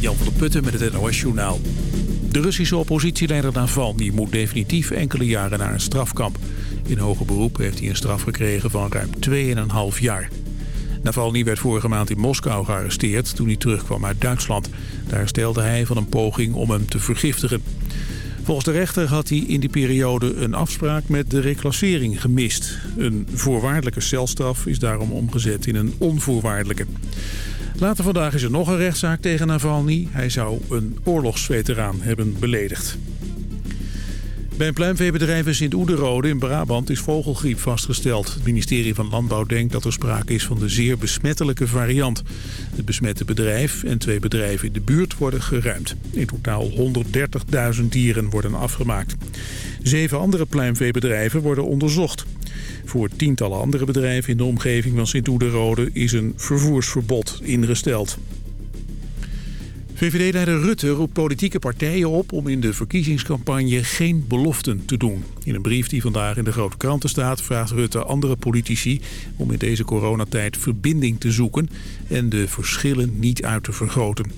Jan van der Putten met het NOS-journaal. De Russische oppositieleider Navalny moet definitief enkele jaren naar een strafkamp. In hoger beroep heeft hij een straf gekregen van ruim 2,5 jaar. Navalny werd vorige maand in Moskou gearresteerd toen hij terugkwam uit Duitsland. Daar stelde hij van een poging om hem te vergiftigen. Volgens de rechter had hij in die periode een afspraak met de reclassering gemist. Een voorwaardelijke celstraf is daarom omgezet in een onvoorwaardelijke. Later vandaag is er nog een rechtszaak tegen Navalny. Hij zou een oorlogsveteraan hebben beledigd. Bij een pluimveebedrijf in Sint-Oederode in Brabant is vogelgriep vastgesteld. Het ministerie van Landbouw denkt dat er sprake is van de zeer besmettelijke variant. Het besmette bedrijf en twee bedrijven in de buurt worden geruimd. In totaal 130.000 dieren worden afgemaakt. Zeven andere pluimveebedrijven worden onderzocht. Voor tientallen andere bedrijven in de omgeving van Sint-Oederode is een vervoersverbod ingesteld. VVD-leider Rutte roept politieke partijen op om in de verkiezingscampagne geen beloften te doen. In een brief die vandaag in de grote kranten staat vraagt Rutte andere politici om in deze coronatijd verbinding te zoeken en de verschillen niet uit te vergroten.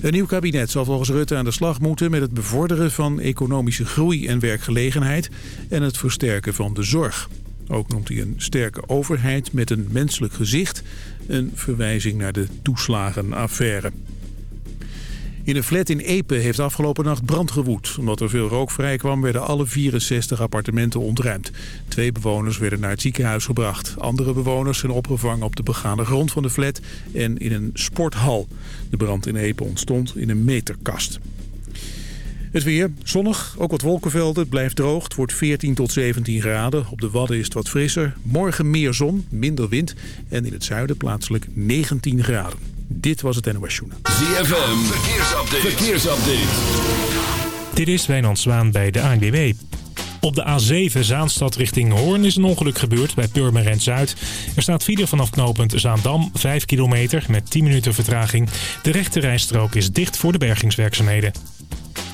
Een nieuw kabinet zal volgens Rutte aan de slag moeten met het bevorderen van economische groei en werkgelegenheid en het versterken van de zorg. Ook noemt hij een sterke overheid met een menselijk gezicht, een verwijzing naar de toeslagenaffaire. In een flat in Epe heeft afgelopen nacht brand gewoed. Omdat er veel rook vrijkwam werden alle 64 appartementen ontruimd. Twee bewoners werden naar het ziekenhuis gebracht. Andere bewoners zijn opgevangen op de begane grond van de flat en in een sporthal. De brand in Epe ontstond in een meterkast. Het weer, zonnig, ook wat wolkenvelden, het blijft droog. Het wordt 14 tot 17 graden. Op de Wadden is het wat frisser. Morgen meer zon, minder wind en in het zuiden plaatselijk 19 graden. Dit was het NOS Journaal. ZFM, verkeersupdate. verkeersupdate. Dit is Wijnand Zwaan bij de ANWB. Op de A7 Zaanstad richting Hoorn is een ongeluk gebeurd bij Purmerend Zuid. Er staat file vanaf knooppunt Zaandam, 5 kilometer met 10 minuten vertraging. De rechte rijstrook is dicht voor de bergingswerkzaamheden.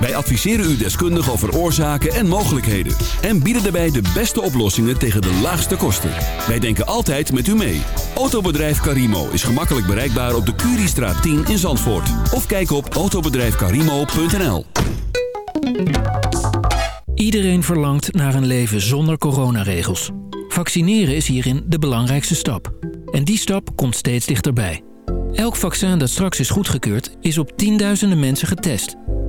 Wij adviseren u deskundig over oorzaken en mogelijkheden. En bieden daarbij de beste oplossingen tegen de laagste kosten. Wij denken altijd met u mee. Autobedrijf Carimo is gemakkelijk bereikbaar op de Curiestraat 10 in Zandvoort. Of kijk op autobedrijfcarimo.nl Iedereen verlangt naar een leven zonder coronaregels. Vaccineren is hierin de belangrijkste stap. En die stap komt steeds dichterbij. Elk vaccin dat straks is goedgekeurd is op tienduizenden mensen getest.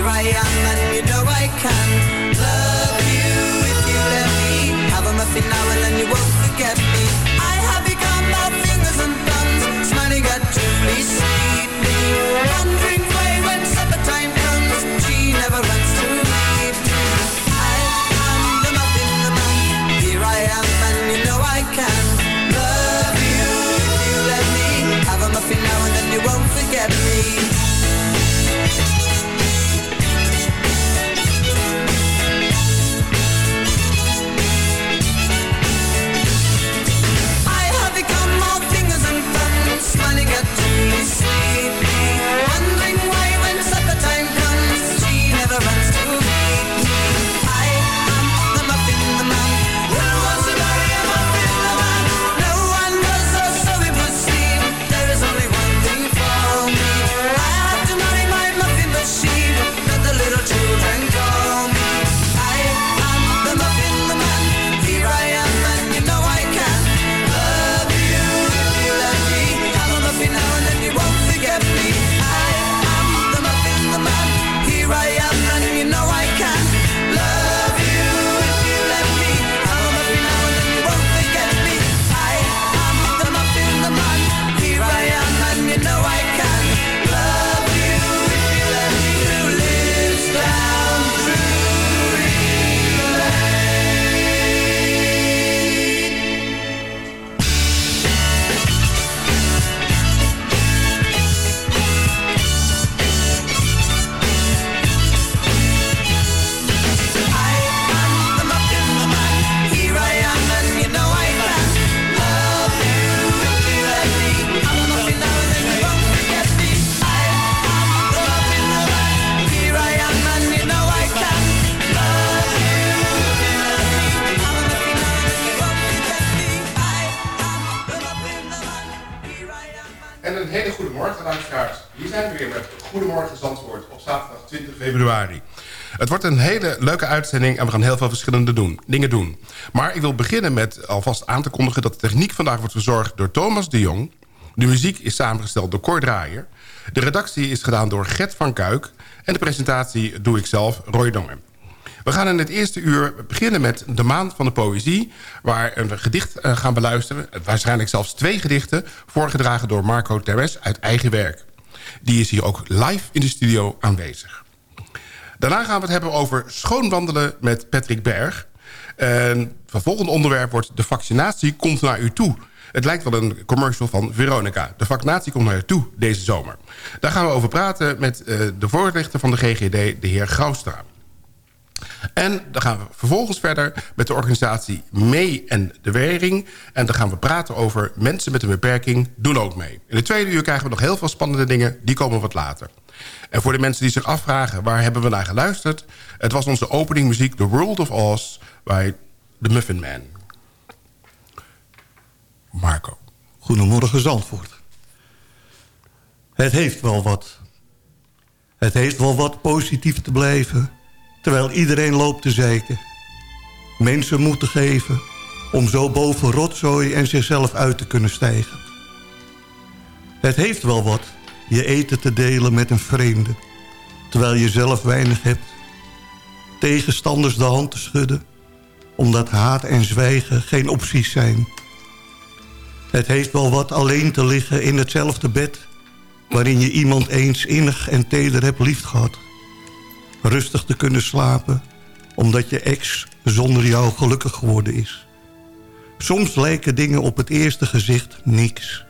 Here I am and you know I can Love you. If you let me Have a muffin now and then you won't forget me. I have become all fingers and thumbs Smiling at Julie sweetly. Wondering why when supper time comes She never runs to meet me. I am the muffin man Here I am and you know I can Love you. If you let me Have a muffin now and then you won't forget me Het wordt een hele leuke uitzending en we gaan heel veel verschillende doen, dingen doen. Maar ik wil beginnen met alvast aan te kondigen... dat de techniek vandaag wordt verzorgd door Thomas de Jong. De muziek is samengesteld door Cor Draaier. De redactie is gedaan door Gert van Kuik. En de presentatie doe ik zelf, Roy Dongen. We gaan in het eerste uur beginnen met de maand van de poëzie... waar een gedicht eh, gaan beluisteren. Waarschijnlijk zelfs twee gedichten... voorgedragen door Marco Teres uit eigen werk. Die is hier ook live in de studio aanwezig. Daarna gaan we het hebben over schoonwandelen met Patrick Berg. En het volgende onderwerp wordt... de vaccinatie komt naar u toe... Het lijkt wel een commercial van Veronica. De vaccinatie komt naar je toe deze zomer. Daar gaan we over praten met uh, de voorlichter van de GGD, de heer Graustra. En dan gaan we vervolgens verder met de organisatie Mee en de Wering. En dan gaan we praten over mensen met een beperking doen ook mee. In de tweede uur krijgen we nog heel veel spannende dingen. Die komen wat later. En voor de mensen die zich afvragen waar hebben we naar geluisterd... het was onze openingmuziek The World of Oz bij The Muffin Man. Marco. Goedemorgen Zandvoort. Het heeft wel wat. Het heeft wel wat positief te blijven... terwijl iedereen loopt te zeiken. Mensen moeten geven om zo boven rotzooi en zichzelf uit te kunnen stijgen. Het heeft wel wat je eten te delen met een vreemde... terwijl je zelf weinig hebt. Tegenstanders de hand te schudden... omdat haat en zwijgen geen opties zijn... Het heeft wel wat alleen te liggen in hetzelfde bed... waarin je iemand eens innig en teder hebt liefgehad. Rustig te kunnen slapen, omdat je ex zonder jou gelukkig geworden is. Soms lijken dingen op het eerste gezicht niks.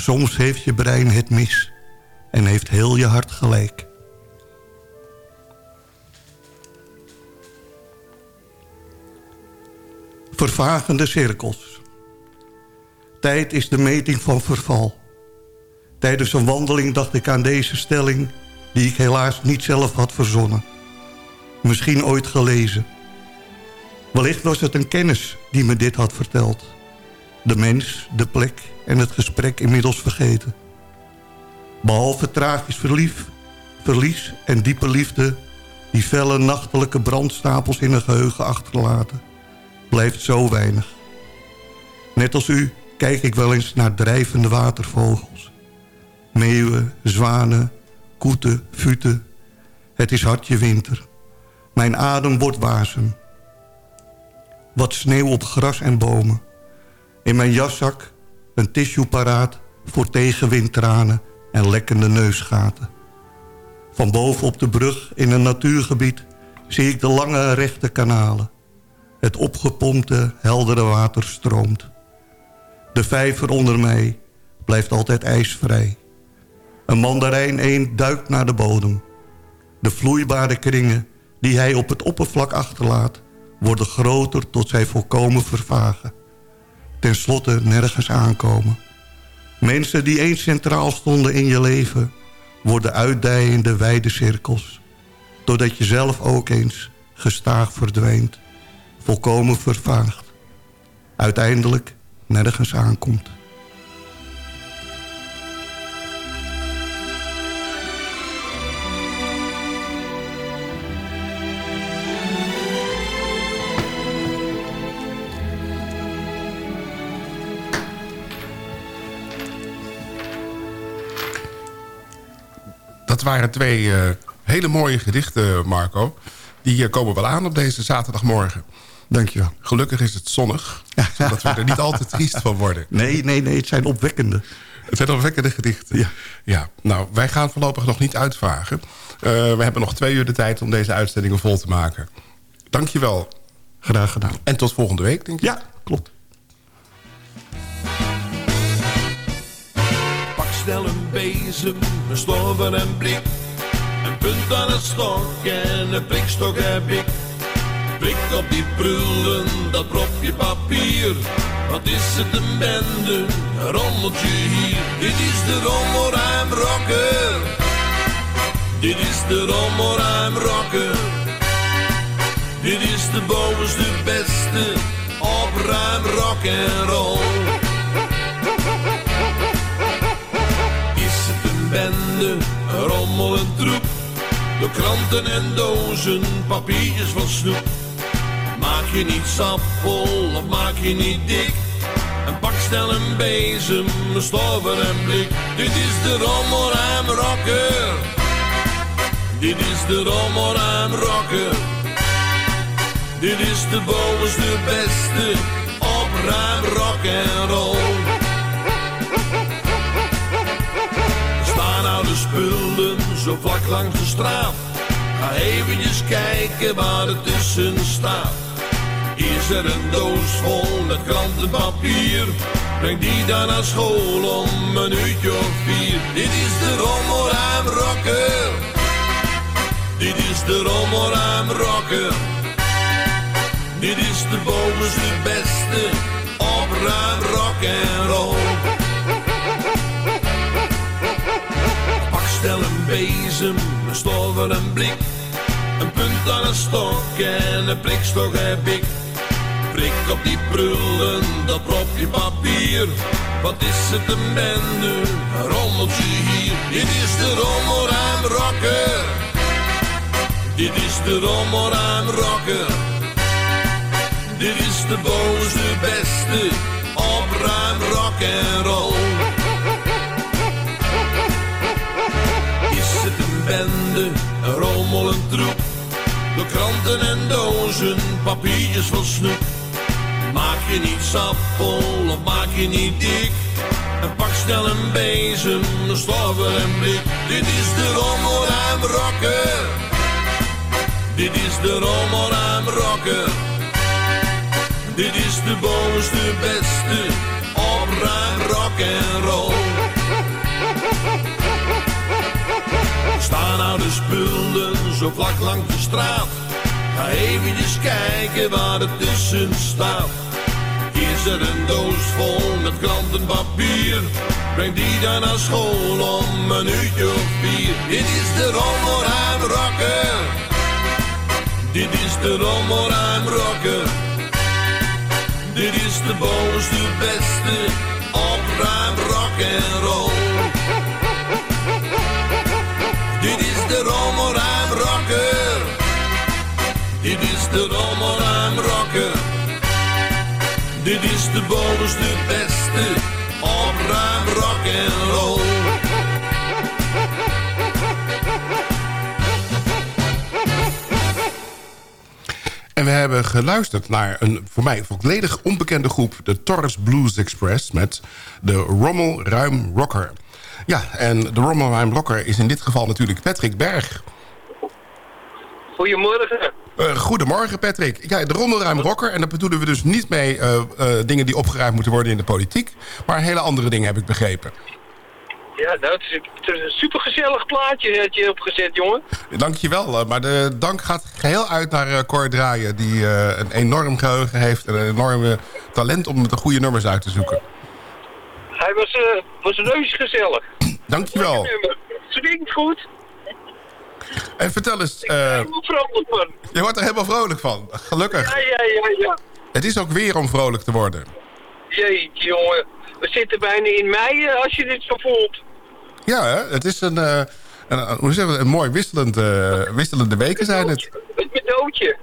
Soms heeft je brein het mis en heeft heel je hart gelijk. Vervagende cirkels. Tijd is de meting van verval. Tijdens een wandeling dacht ik aan deze stelling... die ik helaas niet zelf had verzonnen. Misschien ooit gelezen. Wellicht was het een kennis die me dit had verteld. De mens, de plek en het gesprek inmiddels vergeten. Behalve tragisch verlief, verlies en diepe liefde... die felle nachtelijke brandstapels in een geheugen achterlaten... blijft zo weinig. Net als u kijk ik wel eens naar drijvende watervogels. Meeuwen, zwanen, koeten, futen. Het is hartje winter. Mijn adem wordt wasem. Wat sneeuw op gras en bomen. In mijn jaszak een tissue paraat voor tegenwindtranen en lekkende neusgaten. Van boven op de brug in een natuurgebied zie ik de lange rechte kanalen. Het opgepompte, heldere water stroomt. De vijver onder mij blijft altijd ijsvrij. Een mandarijn eend duikt naar de bodem. De vloeibare kringen die hij op het oppervlak achterlaat... worden groter tot zij volkomen vervagen. Ten slotte nergens aankomen. Mensen die eens centraal stonden in je leven... worden uitdijende wijde cirkels. Totdat je zelf ook eens gestaag verdwijnt. Volkomen vervaagd. Uiteindelijk nergens aankomt. Dat waren twee uh, hele mooie gedichten, Marco. Die uh, komen wel aan op deze zaterdagmorgen. Dankjewel. Gelukkig is het zonnig, zodat we er niet al te triest van worden. Nee, nee, nee, het zijn opwekkende. Het zijn opwekkende gedichten. Ja. ja. Nou, wij gaan voorlopig nog niet uitvragen. Uh, we hebben nog twee uur de tijd om deze uitzendingen vol te maken. Dankjewel. Graag gedaan. En tot volgende week, denk ik. Ja, klopt. Pak snel een bezem, een stover en blik. Een punt aan het stok en een prikstok heb ik. Prik op die prullen, dat propje papier. Wat is het een bende, een rommeltje hier. Dit is de rommelruim rocker. Dit is de rommelruim rocker. Dit is de bovenste beste op ruim rock en roll. Bende, een rommel en troep. De kranten en dozen, papiertjes van snoep. Maak je niet sappel of maak je niet dik. Een bakstel, een bezem, een stoffer en blik. Dit is de rommelruim rocker. Dit is de rommelruim rocker. Dit is de bovenste beste op ruim rock en roll. Spullen zo vlak langs de straat. Ga eventjes kijken waar het tussen staat. Is er een doos vol met krantenpapier? Breng die dan naar school om een uurtje of vier. Dit is de rommelruim rocker. Dit is de rommelruim rocker. Dit is de bovenste beste op ruim rock en roll. Bakstel een bezem, een stoffer een blik. Een punt aan een stok en een prikstok heb ik. Prik op die prullen, dat propje papier. Wat is het een bende, een rommeltje hier. Dit is de rommelruim rocker. Dit is de rommelruim rocker. Dit is de bovenste beste op ruim rock en roll. Bende, een rommel, een troep? De kranten en dozen, papiertjes van snoep. Maak je niet sappel of maak je niet dik. En pak snel een bezem, een stoffer en blik. Dit is de rommelruim rocker. Dit is de rommelruim rocker. Dit is de bovenste beste op ruim rock en roll. Staan oude spullen zo vlak langs de straat. Ga eventjes kijken waar het tussen staat. Is er een doos vol met krantenpapier? Breng die dan naar school om een uurtje of vier. Dit is de rommelruim rocker. Dit is de rommelruim rocker. Dit is de bovenste beste op ruim rock en roll. De rommelruim rocker. Dit is de rommelruim rocker. Dit is de bovenste beste op ruim rock en roll. En we hebben geluisterd naar een voor mij volledig onbekende groep... de Torres Blues Express met de Rommel Ruim Rocker. Ja, en de Rommel Ruim Rocker is in dit geval natuurlijk Patrick Berg. Goedemorgen. Eh, goedemorgen Patrick. Ja, de Rommelruim Rocker. En dat bedoelen we dus niet mee eh, eh, dingen die opgeruimd moeten worden in de politiek. Maar hele andere dingen heb ik begrepen. Ja, nou, het is, het is een supergezellig plaatje dat je opgezet, jongen. Dankjewel. maar de dank gaat geheel uit naar Cor Draaien. Die een enorm geheugen heeft. En een enorme talent om de goede nummers uit te zoeken. Hij was, eh was reuze gezellig. Dankjewel. Swingt goed. En vertel eens. eh, Helemaal vrolijk van. je wordt er helemaal vrolijk van. Gelukkig. Ja, ja, ja, ja. Het is ook weer om vrolijk te worden. Jeetje, jongen. We zitten bijna in mei eh, als je dit zo voelt. Ja, hè? het is een, een, hoe zeggen we, een mooi wisselend, wisselende weken zijn het. Het cadeautje.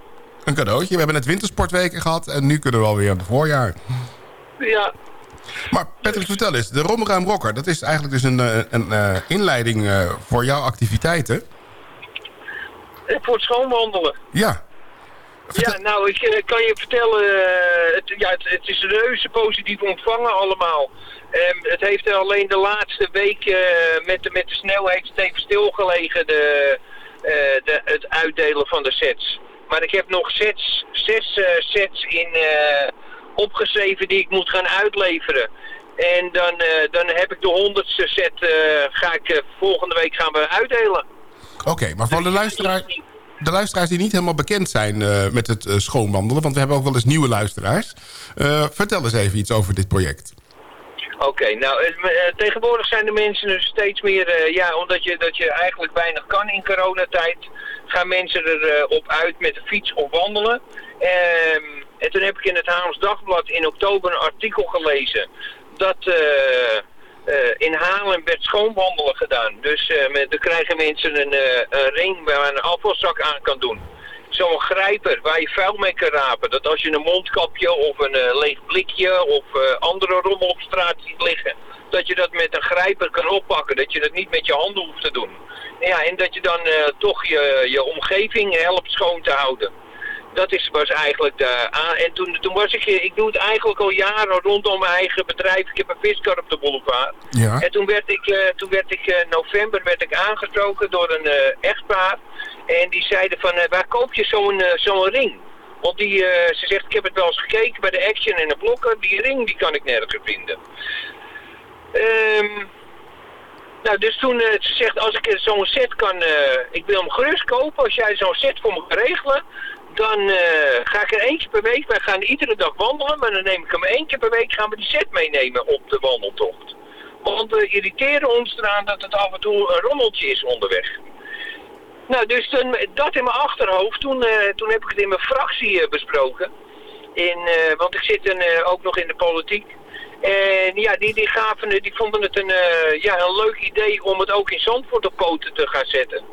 Een cadeautje. We hebben net wintersportweken gehad en nu kunnen we alweer aan het voorjaar. Ja. Maar Patrick, vertel eens. De Romruim Rocker, dat is eigenlijk dus een, eh, een eh, inleiding eh, voor jouw activiteiten. En voor het schoonwandelen. Ja. Ja, nou, ik kan je vertellen, het, ja, het, het is reuze positief ontvangen allemaal. Ehm, het heeft alleen de laatste week met, de, met de het even stilgelegen, de, de, het uitdelen van de sets. Maar ik heb nog sets, zes eh, sets in, opgeschreven die ik moet gaan uitleveren. En dan, eh, dan heb ik de honderdste set, eh, ga ik, eh, volgende week gaan we uitdelen. Oké, maar voor de, luisteraar, de luisteraars die niet helemaal bekend zijn met het schoonwandelen... want we hebben ook wel eens nieuwe luisteraars. vertel eens even iets over dit project. Oké, nou tegenwoordig zijn de mensen dus steeds meer, ja, omdat je, dat je eigenlijk weinig kan in coronatijd, gaan mensen er eh, op uit met de fiets of wandelen. Ehm, en toen heb ik in het Haams Dagblad in oktober een artikel gelezen dat, eh, eh, in Haarlem werd schoonwandelen gedaan. Dus eh, met, dan krijgen mensen een, een ring waar een afvalzak aan kan doen. Zo'n grijper waar je vuil mee kan rapen. Dat als je een mondkapje of een leeg blikje of andere rommel op straat ziet liggen. Dat je dat met een grijper kan oppakken. Dat je dat niet met je handen hoeft te doen. Ja, en dat je dan toch je, je omgeving helpt schoon te houden. Dat is, was eigenlijk de aan. En toen, toen was ik, eh, ik doe het eigenlijk al jaren rondom mijn eigen bedrijf. Ik heb een viskar op de boulevard. Ja. En toen werd ik, eh, toen werd ik eh, november werd ik aangesproken door een eh, echtpaar. En die zeiden van, waar koop je zo'n zo'n ring? Want die, ze zegt, ik heb het wel eens gekeken bij de Action en de blokken. Die ring die kan ik nergens vinden. Ehm nou, dus toen ze zegt, als ik zo'n set kan, ik wil hem gerust kopen. Als jij zo'n set voor me kan regelen, dan eh, ga ik er eentje per week. Wij gaan iedere dag wandelen, maar dan neem ik hem keer per week, gaan we die set meenemen op de wandeltocht. Want we irriteren ons eraan dat het af en toe een rommeltje is onderweg. Nou, dus dat in mijn achterhoofd, toen, eh, toen heb ik het in mijn fractie eh, besproken. In, want ik zit eh, ook nog in de politiek. En ja, die, die, gaven, die vonden het een, ja, een leuk idee om het ook in Zandvoort op poten te gaan zetten.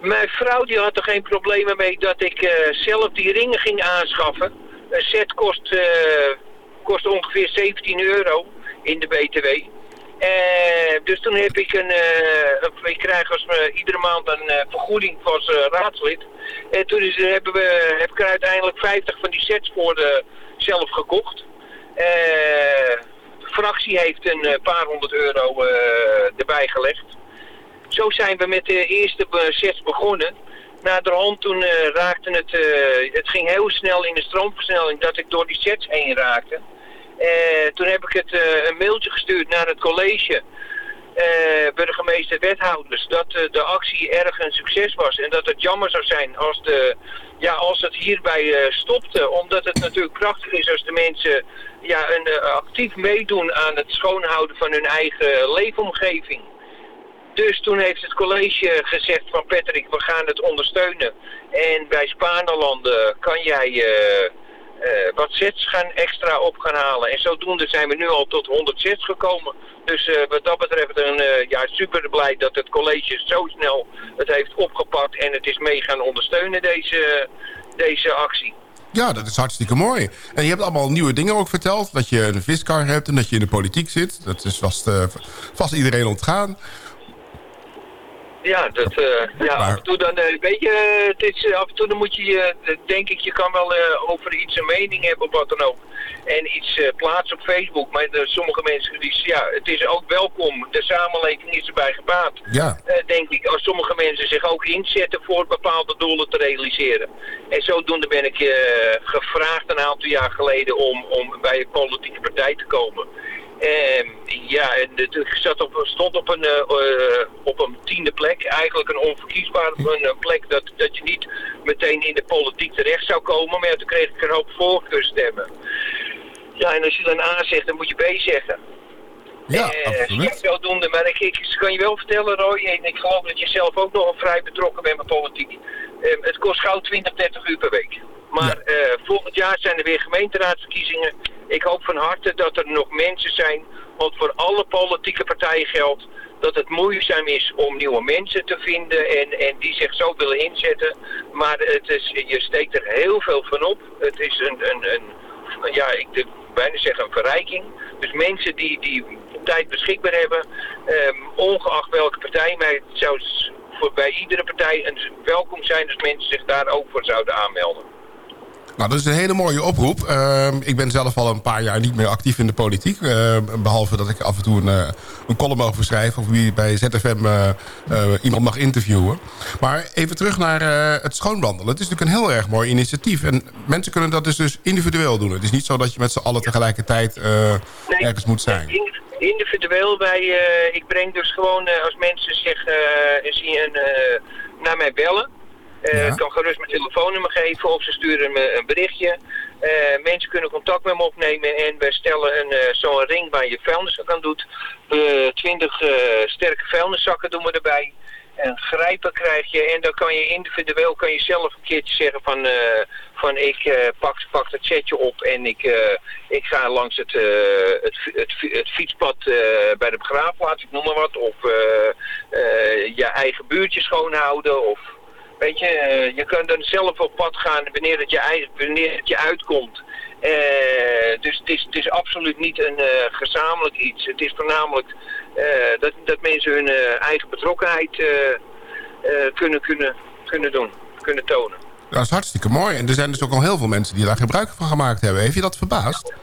Mijn vrouw die had er geen problemen mee dat ik eh, zelf die ringen ging aanschaffen. Een set kost, eh, kost ongeveer 17 euro in de BTW. Eh, dus toen heb ik een, ik krijg als me iedere maand een vergoeding als raadslid. En toen hebben we, heb ik er uiteindelijk 50 van die sets voor de, zelf gekocht. De fractie heeft een paar honderd euro erbij gelegd. Zo zijn we met de eerste sets begonnen. Naderhand toen eh, raakte het, eh, het ging heel snel in de stroomversnelling dat ik door die sets heen raakte. Eh, toen heb ik het een mailtje gestuurd naar het college, burgemeester, wethouders, dat de actie erg een succes was. En dat het jammer zou zijn als, de, ja, als het hierbij stopte. Omdat het natuurlijk prachtig is als de mensen ja, een, actief meedoen aan het schoonhouden van hun eigen leefomgeving. Dus toen heeft het college gezegd van Patrick, we gaan het ondersteunen. En bij Spaanlanden kan jij eh, eh, wat sets gaan extra op gaan halen. En zodoende zijn we nu al tot 100 sets gekomen. Dus eh, wat dat betreft een, ja, super blij dat het college zo snel het heeft opgepakt en het is mee gaan ondersteunen deze, deze actie. Ja, dat is hartstikke mooi. En je hebt allemaal nieuwe dingen ook verteld. Dat je een viskar hebt en dat je in de politiek zit. Dat is vast, vast iedereen ontgaan. Ja, dat, eh, ja af en toe dan, eh, weet je, het is, eh, af en toe dan moet je, eh, denk ik, je kan wel over iets een mening hebben of wat dan ook. En iets plaatsen op Facebook. Maar sommige mensen, die, ja, het is ook welkom. De samenleving is erbij gebaat. Ja. Denk ik, als sommige mensen zich ook inzetten voor bepaalde doelen te realiseren. En zodoende ben ik gevraagd een aantal jaar geleden om, om bij een politieke partij te komen. Ehm, ja, en het- ik zat op, stond op een, eh, eh, op een tiende plek. Eigenlijk een onverkiesbare een, plek dat, dat je niet meteen in de politiek terecht zou komen. Maar ja, toen kreeg ik een hoop voorkeurstemmen. Ja, en als je dan A zegt, dan moet je B zeggen. Ja, Eh, absoluut. ja, zodoende. Maar ik, ik kan je wel vertellen, Roy, en ik geloof dat je zelf ook nog vrij betrokken bent met politiek. Eh, het kost gauw 20, 30 uur per week. Maar volgend jaar zijn er weer gemeenteraadsverkiezingen. Ik hoop van harte dat er nog mensen zijn, want voor alle politieke partijen geldt dat het moeizaam is om nieuwe mensen te vinden en, en die zich zo willen inzetten. Maar het is, je steekt er heel veel van op. Het is een, een, een ja, ik wil bijna zeggen een verrijking. Dus mensen die, die tijd beschikbaar hebben, ehm, ongeacht welke partij, maar het zou voor bij iedere partij een welkom zijn als mensen zich daar ook voor zouden aanmelden. Nou, dat is een hele mooie oproep. Ehm, ik ben zelf al een paar jaar niet meer actief in de politiek. Ehm, behalve dat ik af en toe een, eh, een column over schrijf... of wie bij ZFM eh, eh, iemand mag interviewen. Maar even terug naar het schoonwandelen. Het is natuurlijk een heel erg mooi initiatief. En mensen kunnen dat dus, dus individueel doen. Het is niet zo dat je met z'n allen tegelijkertijd ergens moet zijn. In- Individueel, bij, ik breng dus gewoon als mensen zich zien, naar mij bellen. Eh, Ik kan gerust mijn telefoonnummer geven of ze sturen me een berichtje. Eh, mensen kunnen contact met me opnemen en wij stellen een, eh, zo'n ring waar je vuilnis aan doet. Eh 20 sterke vuilniszakken doen we erbij. een grijper krijg je en dan kan je individueel kan je zelf een keertje zeggen van, eh, van ik eh, pak, pak dat setje op en ik, eh, ik ga langs het, eh, het, het, het fietspad eh, bij de begraafplaats, ik noem maar wat. Of eh, eh, je eigen buurtje schoonhouden of weet je, eh, je kan dan zelf op pad gaan wanneer het je, wanneer het je uitkomt. Eh, dus het is, het is absoluut niet een eh, gezamenlijk iets. Het is voornamelijk dat, dat mensen hun eigen betrokkenheid kunnen, kunnen, kunnen doen, kunnen tonen. Dat is hartstikke mooi. En er zijn dus ook al heel veel mensen die daar gebruik van gemaakt hebben. Heeft je dat verbaasd?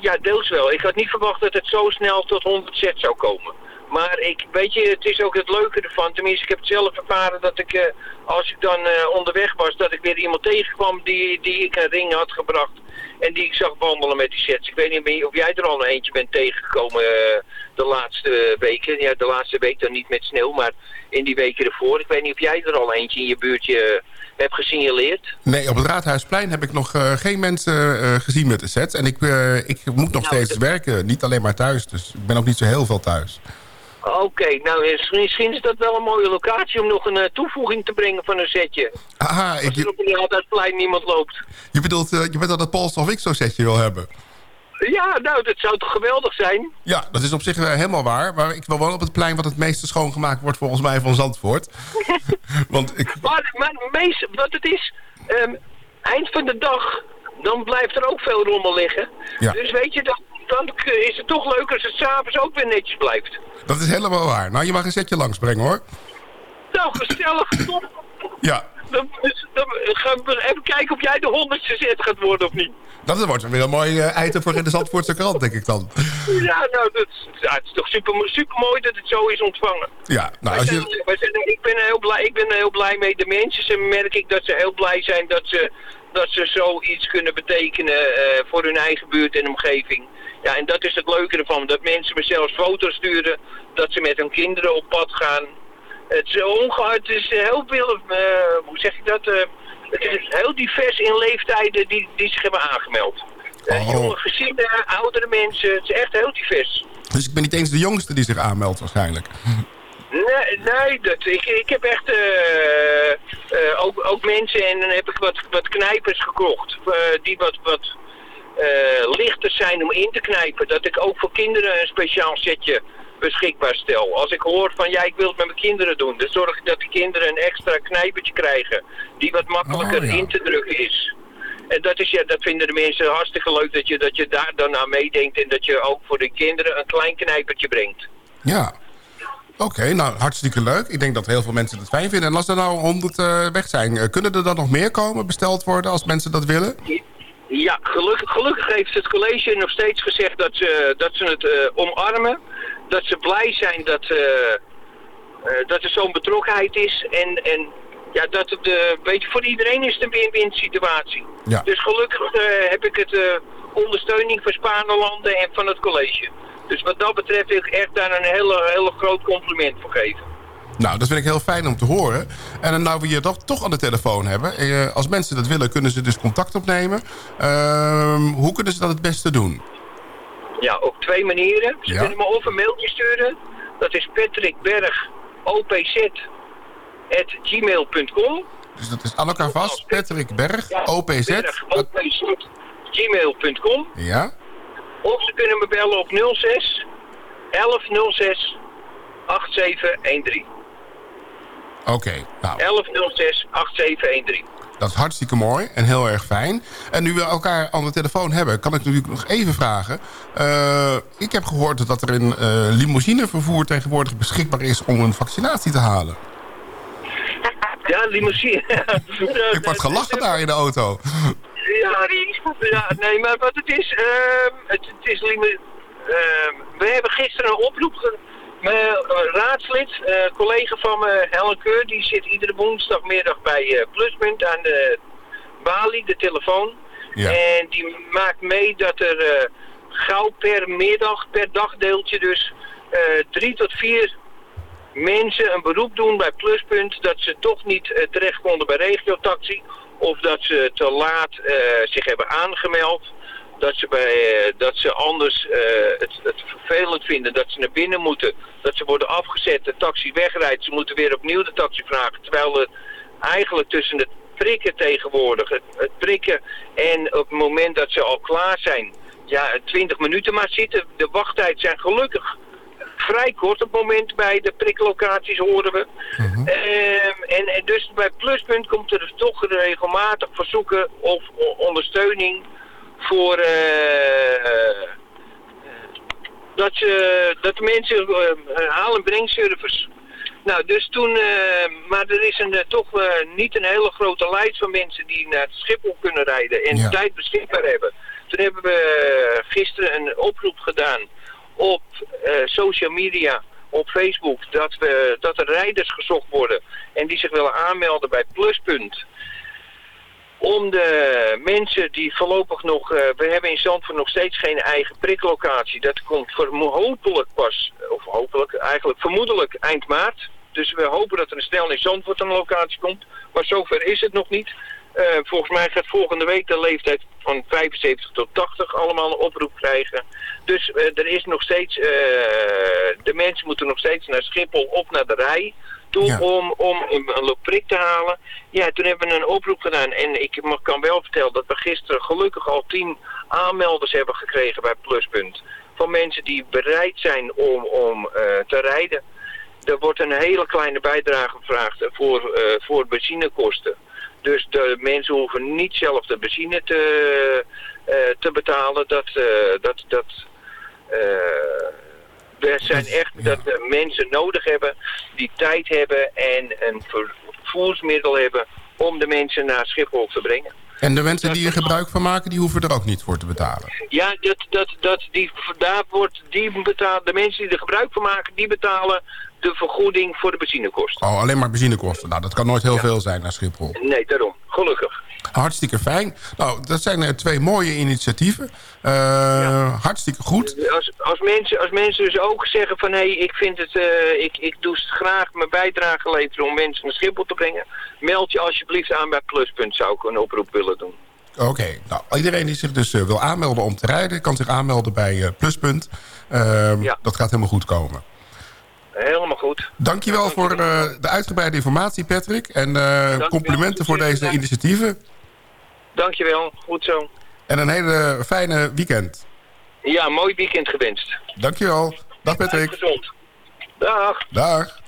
Ja, deels wel. Ik had niet verwacht dat het zo snel tot 100 set zou komen. Maar ik, weet je, het is ook het leuke ervan. Tenminste, ik heb het zelf ervaren dat ik, eh, als ik dan eh, onderweg was, dat ik weer iemand tegenkwam die, die ik een ring had gebracht. En die ik zag wandelen met die sets. Ik weet niet meer of jij er al een eentje bent tegengekomen eh, de laatste weken. Ja, de laatste week dan niet met sneeuw, maar in die weken ervoor. Ik weet niet of jij er al eentje in je buurtje hebt gesignaleerd. Nee, op het Raadhuisplein heb ik nog geen mensen gezien met de sets. En ik, ik moet nog Nou, steeds werken. Niet alleen maar thuis. Dus ik ben ook niet zo heel veel thuis. Oké, nou misschien- misschien is dat wel een mooie locatie om nog een eh, toevoeging te brengen van een setje. Aha, Als ik, er op een Raadhuisplein niemand loopt. je bedoelt eh, je bent dat het Pols of ik zo'n setje wil hebben. Ja, nou, dat zou toch geweldig zijn? Ja, dat is op zich eh, helemaal waar. Maar ik wil wel op het plein wat het meeste schoongemaakt wordt volgens mij van Zandvoort. Want ik, Maar, maar meest, wat het is, ehm, eind van de dag, dan blijft er ook veel rommel liggen. Ja. Dus weet je, dan, dan is het toch leuk als het s'avonds ook weer netjes blijft. dat is helemaal waar. Nou, je mag een setje langsbrengen hoor. Nou, gezellig, top. Ja, Dan, dus- dan gaan we even kijken of jij de honderdste zet gaat worden of niet. dat wordt weer een mooi eh, item voor in de Zandvoortse krant, denk ik dan. Ja, nou, dat, ja, het is toch super, super mooi dat het zo is ontvangen. Ja, nou, als je, wij zijn- ik, ben er heel blij, ik ben er heel blij mee. De mensen ze merk ik dat ze heel blij zijn dat ze, dat ze zoiets kunnen betekenen eh, voor hun eigen buurt en omgeving. Ja, en dat is het leuke ervan. Dat mensen me zelfs foto's sturen. Dat ze met hun kinderen op pad gaan. Het is, onge het is heel veel, eh, hoe zeg ik dat? eh, het is heel divers in leeftijden die, die zich hebben aangemeld. Eh, Oh. Jonge gezinnen, oudere mensen. Het is echt heel divers. dus ik ben niet eens de jongste die zich aanmeldt waarschijnlijk. Nee, nee dat, ik, ik heb echt ook, ook mensen en dan heb ik wat, wat knijpers gekocht. die wat, wat lichter zijn om in te knijpen. Dat ik ook voor kinderen een speciaal setje beschikbaar stel. Als ik hoor van ja, ik wil het met mijn kinderen doen. Dan zorg ik dat de kinderen een extra knijpertje krijgen. Die wat makkelijker Oh, ja. in te drukken is. En dat, is, ja, dat vinden de mensen hartstikke leuk dat je, dat je daar dan aan meedenkt. En dat je ook voor de kinderen een klein knijpertje brengt. Ja. Oké, nou hartstikke leuk. Ik denk dat heel veel mensen het fijn vinden. En als er nou 100 eh, weg zijn, eh, kunnen er dan nog meer komen, besteld worden als mensen dat willen? Ja, gelukkig, gelukkig heeft het college nog steeds gezegd dat ze, dat ze het eh, omarmen. Dat ze blij zijn dat, eh, eh, dat er zo'n betrokkenheid is. En, en ja, dat het, weet je, voor iedereen is het een win-win situatie. Ja. Dus gelukkig heb ik het ondersteuning van Spaanlanden en van het college. Dus wat dat betreft wil ik echt daar een hele, hele groot compliment voor geven. Nou, dat vind ik heel fijn om te horen. En dan nou we je toch, toch aan de telefoon hebben. eh, als mensen dat willen, kunnen ze dus contact opnemen. Ehm, hoe kunnen ze dat het beste doen? Ja, op twee manieren. Ze Ja. kunnen me of een mailtje sturen. Dat is patrickbergopz.gmail.com Dus dat is aan elkaar vast. Patrick Berg, Ja, OPZ. Berg, OPZ, gmail.com. Ja, Of ze kunnen me bellen op 06 1106 8713. Oké. Nou, 1106 8713. dat is hartstikke mooi en heel erg fijn. En nu we elkaar aan de telefoon hebben, kan ik natuurlijk nog even vragen. Eh, ik heb gehoord dat er een eh, limousinevervoer tegenwoordig beschikbaar is om een vaccinatie te halen. Ja, limousine. Ik word gelachen daar in de auto. Ja, ja, nee, maar wat het is, ehm, het, het is ehm, we hebben gisteren een oproep, mijn eh, raadslid, eh, collega van me, Helen Keur, die zit iedere woensdagmiddag bij eh, Pluspunt aan de balie, de telefoon. Ja. En die maakt mee dat er eh, gauw per middag, per dagdeeltje dus, eh, drie tot vier mensen een beroep doen bij Pluspunt dat ze toch niet eh, terecht konden bij regiotaxi of dat ze te laat eh, zich hebben aangemeld. Dat ze, bij, eh, dat ze anders eh, het, het vervelend vinden dat ze naar binnen moeten. Dat ze worden afgezet, de taxi wegrijdt, ze moeten weer opnieuw de taxi vragen. Terwijl er eigenlijk tussen het prikken tegenwoordig, het, het prikken en op het moment dat ze al klaar zijn, ja, 20 minuten maar zitten. De wachttijd zijn gelukkig vrij kort op het moment bij de priklocaties horen we. Ehm, en, en dus bij Pluspunt komt er dus toch regelmatig verzoeken of ondersteuning voor eh, dat, ze, dat de mensen eh, haal- en brengservice. Nou, dus toen, eh, maar er is een, eh, toch eh, niet een hele grote lijst van mensen die naar Schiphol kunnen rijden en Ja. tijd beschikbaar hebben. Toen hebben we eh, gisteren een oproep gedaan op eh, social media, op Facebook, dat, we, dat er rijders gezocht worden en die zich willen aanmelden bij Pluspunt. Om de mensen die voorlopig nog... eh, we hebben in Zandvoort nog steeds geen eigen priklocatie. Dat komt hopelijk pas, of hopelijk, eigenlijk vermoedelijk eind maart. Dus we hopen dat er snel in Zandvoort een locatie komt. Maar zover is het nog niet. Eh, volgens mij gaat volgende week de leeftijd van 75 tot 80 allemaal een oproep krijgen. Dus eh, er is nog steeds... eh, de mensen moeten nog steeds naar Schiphol of naar de rij toe om, om een, een prik te halen. Ja, toen hebben we een oproep gedaan. En ik mag- kan wel vertellen dat we gisteren gelukkig al tien aanmelders hebben gekregen bij Pluspunt. Van mensen die bereid zijn om, om eh, te rijden. Er wordt een hele kleine bijdrage gevraagd voor, eh, voor benzinekosten. Dus de mensen hoeven niet zelf de benzine te, eh, te betalen. Dat, eh, dat, dat, eh, er zijn echt dat we mensen nodig hebben die tijd hebben en een vervoersmiddel hebben om de mensen naar Schiphol te brengen. En de mensen die er gebruik van maken, die hoeven er ook niet voor te betalen. Ja, dat, dat, dat, die, daar wordt, die betalen, de mensen die er gebruik van maken, die betalen de vergoeding voor de benzinekosten. Oh, alleen maar benzinekosten. Nou, dat kan nooit heel veel zijn naar Schiphol. Nee, daarom. Gelukkig. Hartstikke fijn. Nou, dat zijn eh, twee mooie initiatieven. Eh, Hartstikke goed. Als, als, mensen, als mensen dus ook zeggen van hé, hey, ik vind het, eh, ik, ik doe graag mijn bijdrage leveren om mensen naar Schiphol te brengen, meld je alsjeblieft aan bij Pluspunt, zou ik een oproep willen doen. Oké, nou, iedereen die zich dus eh, wil aanmelden om te rijden... kan zich aanmelden bij Pluspunt. Ehm, Dat gaat helemaal goed komen. Helemaal goed. Dankjewel voor eh, de uitgebreide informatie, Patrick. En eh, complimenten voor deze initiatieven. Dankjewel, goed zo. En een hele fijne weekend. Ja, mooi weekend gewenst. Dankjewel. Dag Patrick. Dag. Dag.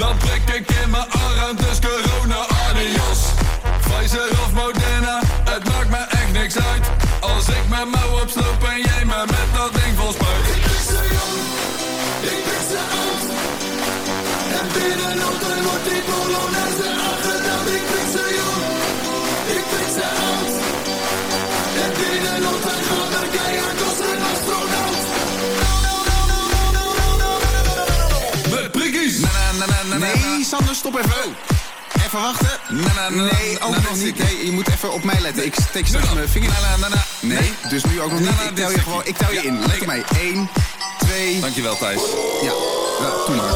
Dan prik ik in Stop even. Even wachten. Nee, ook nog niet. Nee, je moet even op mij letten. Ik steek straks mijn vinger. Nee, dus nu ook nog niet. Ik tel je gewoon, ik tel je in. Let op mij. 1, 2. Dankjewel Thijs. Ja, nou, doe maar.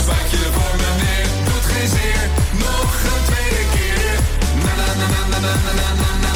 Spuit je voor me neer, doet geen zeer. Nog een tweede keer. Na na na na na na na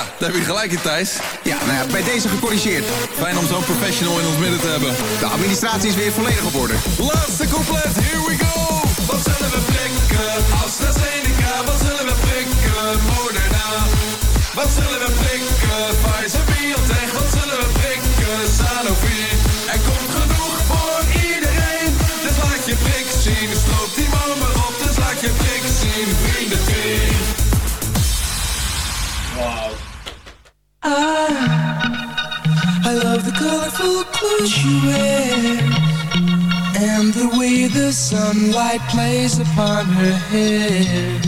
ja, daar heb je gelijk in, Thijs. Ja, nou ja, bij deze gecorrigeerd. Fijn om zo'n professional in ons midden te hebben. De administratie is weer volledig op orde. Laatste couplet, sunlight plays upon her hair.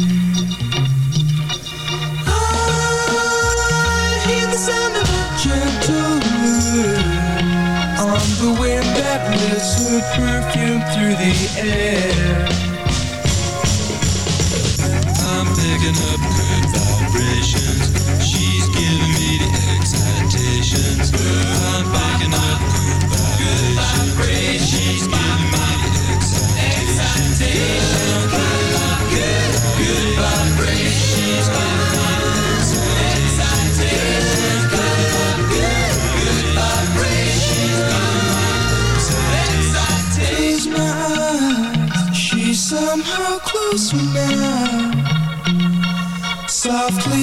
I hear the sound of a gentle wind on the wind that lifts her perfume through the air. I'm picking up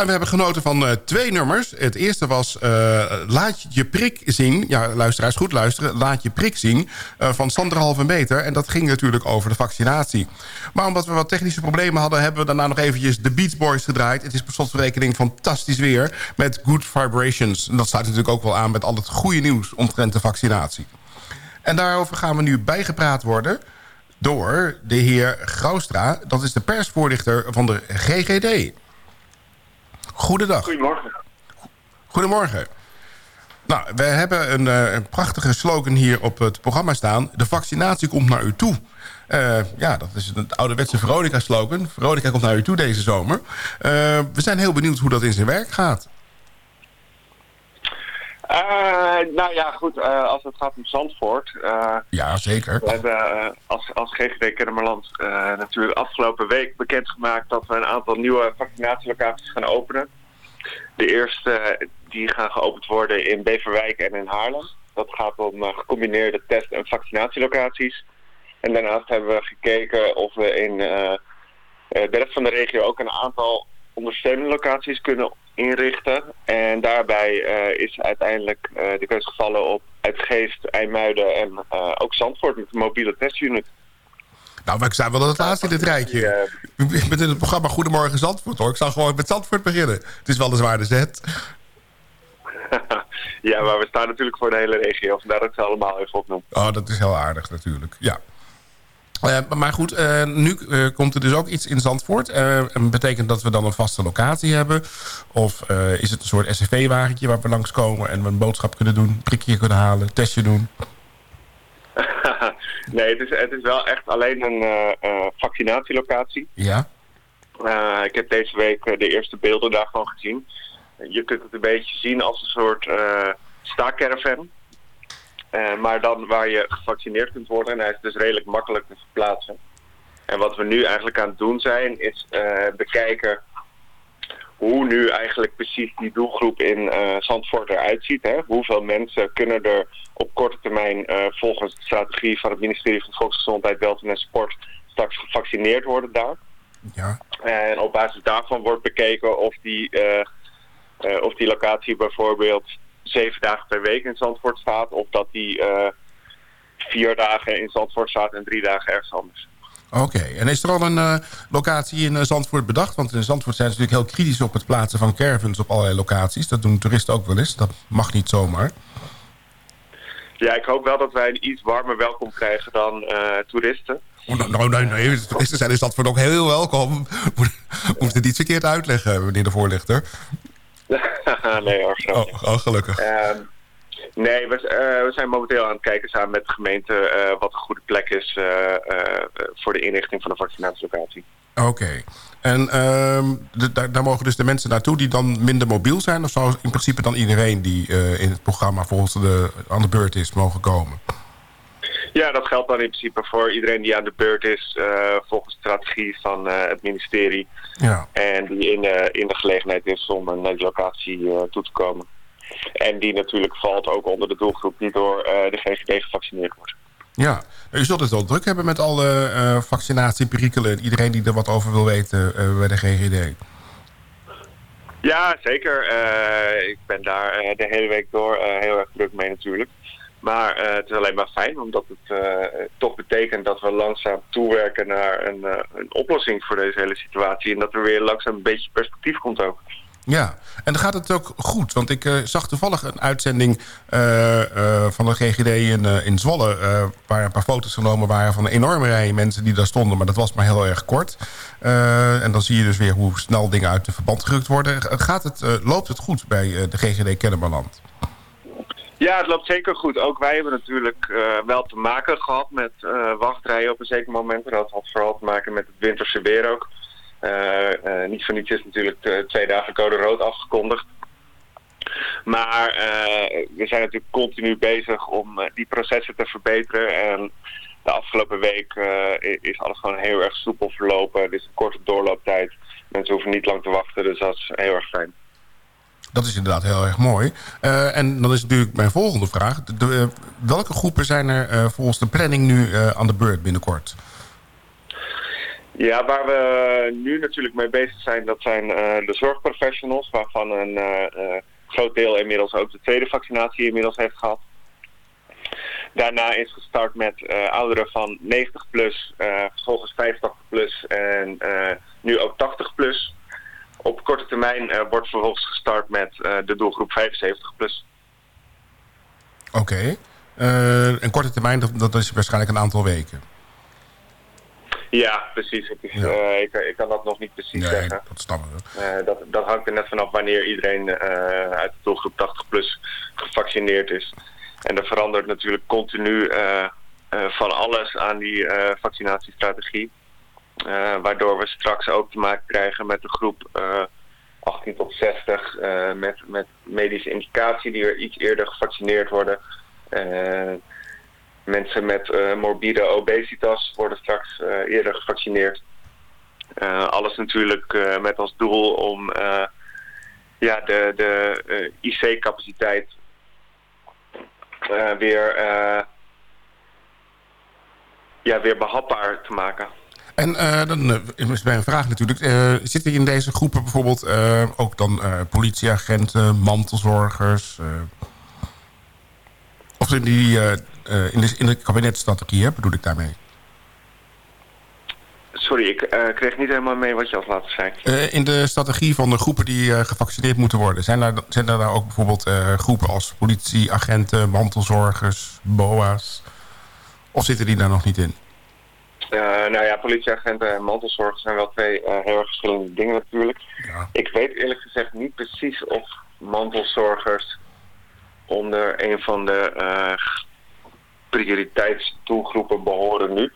En we hebben genoten van eh, twee nummers. Het eerste was eh, Laat je prik zien. Ja, luisteraars, goed luisteren. Laat je prik zien eh, van Sandra Halvenmeter. En dat ging natuurlijk over de vaccinatie. Maar omdat we wat technische problemen hadden... hebben we daarna nog eventjes de Beach Boys gedraaid. Het is per slotverrekening fantastisch weer met Good Vibrations. En dat staat natuurlijk ook wel aan met al het goede nieuws... omtrent de vaccinatie. En daarover gaan we nu bijgepraat worden door de heer Graustra. Dat is de persvoorlichter van de GGD. Goedendag. Goedemorgen. Goedemorgen. Nou, we hebben een, eh, een prachtige slogan hier op het programma staan. De vaccinatie komt naar u toe. Eh, ja, dat is een ouderwetse Veronica-slogan. Veronica komt naar u toe deze zomer. Eh, we zijn heel benieuwd hoe dat in zijn werk gaat. Eh, nou ja, goed, eh, als het gaat om Zandvoort. eh, Ja, zeker. we hebben als, als GGD Kennemerland natuurlijk afgelopen week bekendgemaakt dat we een aantal nieuwe vaccinatielocaties gaan openen. De eerste die gaan geopend worden in Beverwijk en in Haarlem. Dat gaat om gecombineerde test- en vaccinatielocaties. En daarnaast hebben we gekeken of we in de rest van de regio ook een aantal ondersteunende locaties kunnen inrichten. En daarbij eh, is uiteindelijk eh, de keus gevallen op Uitgeest, IJmuiden en eh, ook Zandvoort met een mobiele testunit. Nou, maar ik sta wel het laatste in dit rijtje. Ik ben in het programma Goedemorgen Zandvoort, hoor. Ik zal gewoon met Zandvoort beginnen. Het is wel een zware zet. Ja, maar we staan natuurlijk voor de hele regio. Vandaar dat ik ze allemaal even opnoem. Oh, dat is heel aardig natuurlijk, ja. Eh, maar goed, eh, nu eh, komt er dus ook iets in Zandvoort. En betekent dat we dan een vaste locatie hebben? Of is het een soort SCV-wagentje waar we langskomen... en we een boodschap kunnen doen, prikje kunnen halen, testje doen? nee, het is, het is wel echt alleen een vaccinatielocatie. Ja? Ik heb deze week de eerste beelden daarvan gezien. Je kunt het een beetje zien als een soort eh staakcaravan. Eh, maar dan waar je gevaccineerd kunt worden. En hij is dus redelijk makkelijk te verplaatsen. En wat we nu eigenlijk aan het doen zijn, is eh, bekijken hoe nu eigenlijk precies die doelgroep in eh Zandvoort eruit ziet. Hè? Hoeveel mensen kunnen er op korte termijn volgens de strategie van het ministerie van Volksgezondheid, Welzijn en Sport straks gevaccineerd worden daar. Ja. En op basis daarvan wordt bekeken of die, of die locatie bijvoorbeeld zeven dagen per week in Zandvoort staat. Of dat die eh, vier dagen in Zandvoort staat en drie dagen ergens anders. Oké, en is er al een eh, locatie in eh, Zandvoort bedacht? Want in Zandvoort zijn ze natuurlijk heel kritisch op het plaatsen van caravans op allerlei locaties. Dat doen toeristen ook wel eens. Dat mag niet zomaar. Ja, ik hoop wel dat wij een iets warmer welkom krijgen dan toeristen. Oh, nou, nou, nee, nee, de toeristen zijn in Zandvoort ook heel welkom. Moet het niet verkeerd uitleggen, meneer de voorlichter. nee hoor, grapje. Oh, oh, gelukkig. Ehm, nee, we, eh, we zijn momenteel aan het kijken samen met de gemeente eh, wat een goede plek is eh, voor de inrichting van de vaccinatielocatie. Oké. En ehm, de- daar, daar mogen dus de mensen naartoe die dan minder mobiel zijn? Of zou in principe dan iedereen die in het programma volgens de, aan de beurt is mogen komen? Ja, dat geldt dan in principe voor iedereen die aan de beurt is eh, volgens de strategie van eh, het ministerie. Ja. En die in, eh, in de gelegenheid is om naar die locatie toe te komen. En die natuurlijk valt ook onder de doelgroep die door de GGD gevaccineerd wordt. Ja, u zult het wel druk hebben met alle vaccinatieperikelen... en iedereen die er wat over wil weten bij de GGD. Ja, zeker. Ik ben daar de hele week door heel erg druk mee natuurlijk. Maar eh, het is alleen maar fijn, omdat het eh, toch betekent dat we langzaam toewerken naar een, eh, een oplossing voor deze hele situatie. En dat er weer langzaam een beetje perspectief komt ook. Ja, en dan gaat het ook goed. Want ik zag toevallig een uitzending van de GGD in, in Zwolle... waar een paar foto's genomen waren van een enorme rij mensen die daar stonden. Maar dat was maar heel erg kort. En dan zie je dus weer hoe snel dingen uit de verband gerukt worden. Gaat het, loopt het goed bij de GGD Kennemerland? Ja, het loopt zeker goed. Ook wij hebben natuurlijk eh, wel te maken gehad met eh, wachtrijen op een zeker moment. En dat had vooral te maken met het winterse weer ook. Eh, niet voor niets is natuurlijk twee dagen code rood afgekondigd. Maar we zijn natuurlijk continu bezig om die processen te verbeteren. En de afgelopen week is alles gewoon heel erg soepel verlopen. Het is een korte doorlooptijd. Mensen hoeven niet lang te wachten, dus dat is heel erg fijn. Dat is inderdaad heel erg mooi. Eh, en dan is natuurlijk mijn volgende vraag. Eh, welke groepen zijn er eh, volgens de planning nu aan de beurt binnenkort? Ja, waar we nu natuurlijk mee bezig zijn, dat zijn de zorgprofessionals, waarvan een groot deel inmiddels ook de tweede vaccinatie inmiddels heeft gehad. Daarna is gestart met ouderen van 90 plus, vervolgens 85 plus en nu ook 80 plus. Op korte termijn eh, wordt vervolgens gestart met eh, de doelgroep 75 plus. Oké. Eh, een korte termijn, dat, dat is waarschijnlijk een aantal weken. Ja, precies. Het is, ik, ik kan dat nog niet precies Nee, zeggen. dat. Eh, dat, dat hangt er net vanaf wanneer iedereen uit de doelgroep 80 plus gevaccineerd is. En er verandert natuurlijk continu van alles aan die vaccinatiestrategie. Eh, waardoor we straks ook te maken krijgen met de groep eh, 18 tot 60 eh, met, met medische indicatie die er iets eerder gevaccineerd worden. Eh, mensen met eh, morbide obesitas worden straks eh, eerder gevaccineerd. Eh, alles natuurlijk eh, met als doel om eh, ja, de, de eh, IC-capaciteit eh, weer, eh, ja, weer behapbaar te maken. En eh, dan eh, is bij een vraag natuurlijk. eh, zitten in deze groepen bijvoorbeeld ook dan politieagenten, mantelzorgers? of in, die, in, de, in de kabinetstrategie, hè, bedoel ik daarmee? Sorry, ik kreeg niet helemaal mee wat je als laatste zei. In de strategie van de groepen die gevaccineerd moeten worden... zijn er, zijn daar ook bijvoorbeeld groepen als politieagenten, mantelzorgers, BOA's? Of zitten die daar nog niet in? Eh, nou ja, politieagenten en mantelzorgers zijn wel twee eh, heel erg verschillende dingen natuurlijk. Ik weet eerlijk gezegd niet precies of mantelzorgers onder een van de eh, prioriteitsdoelgroepen behoren nu.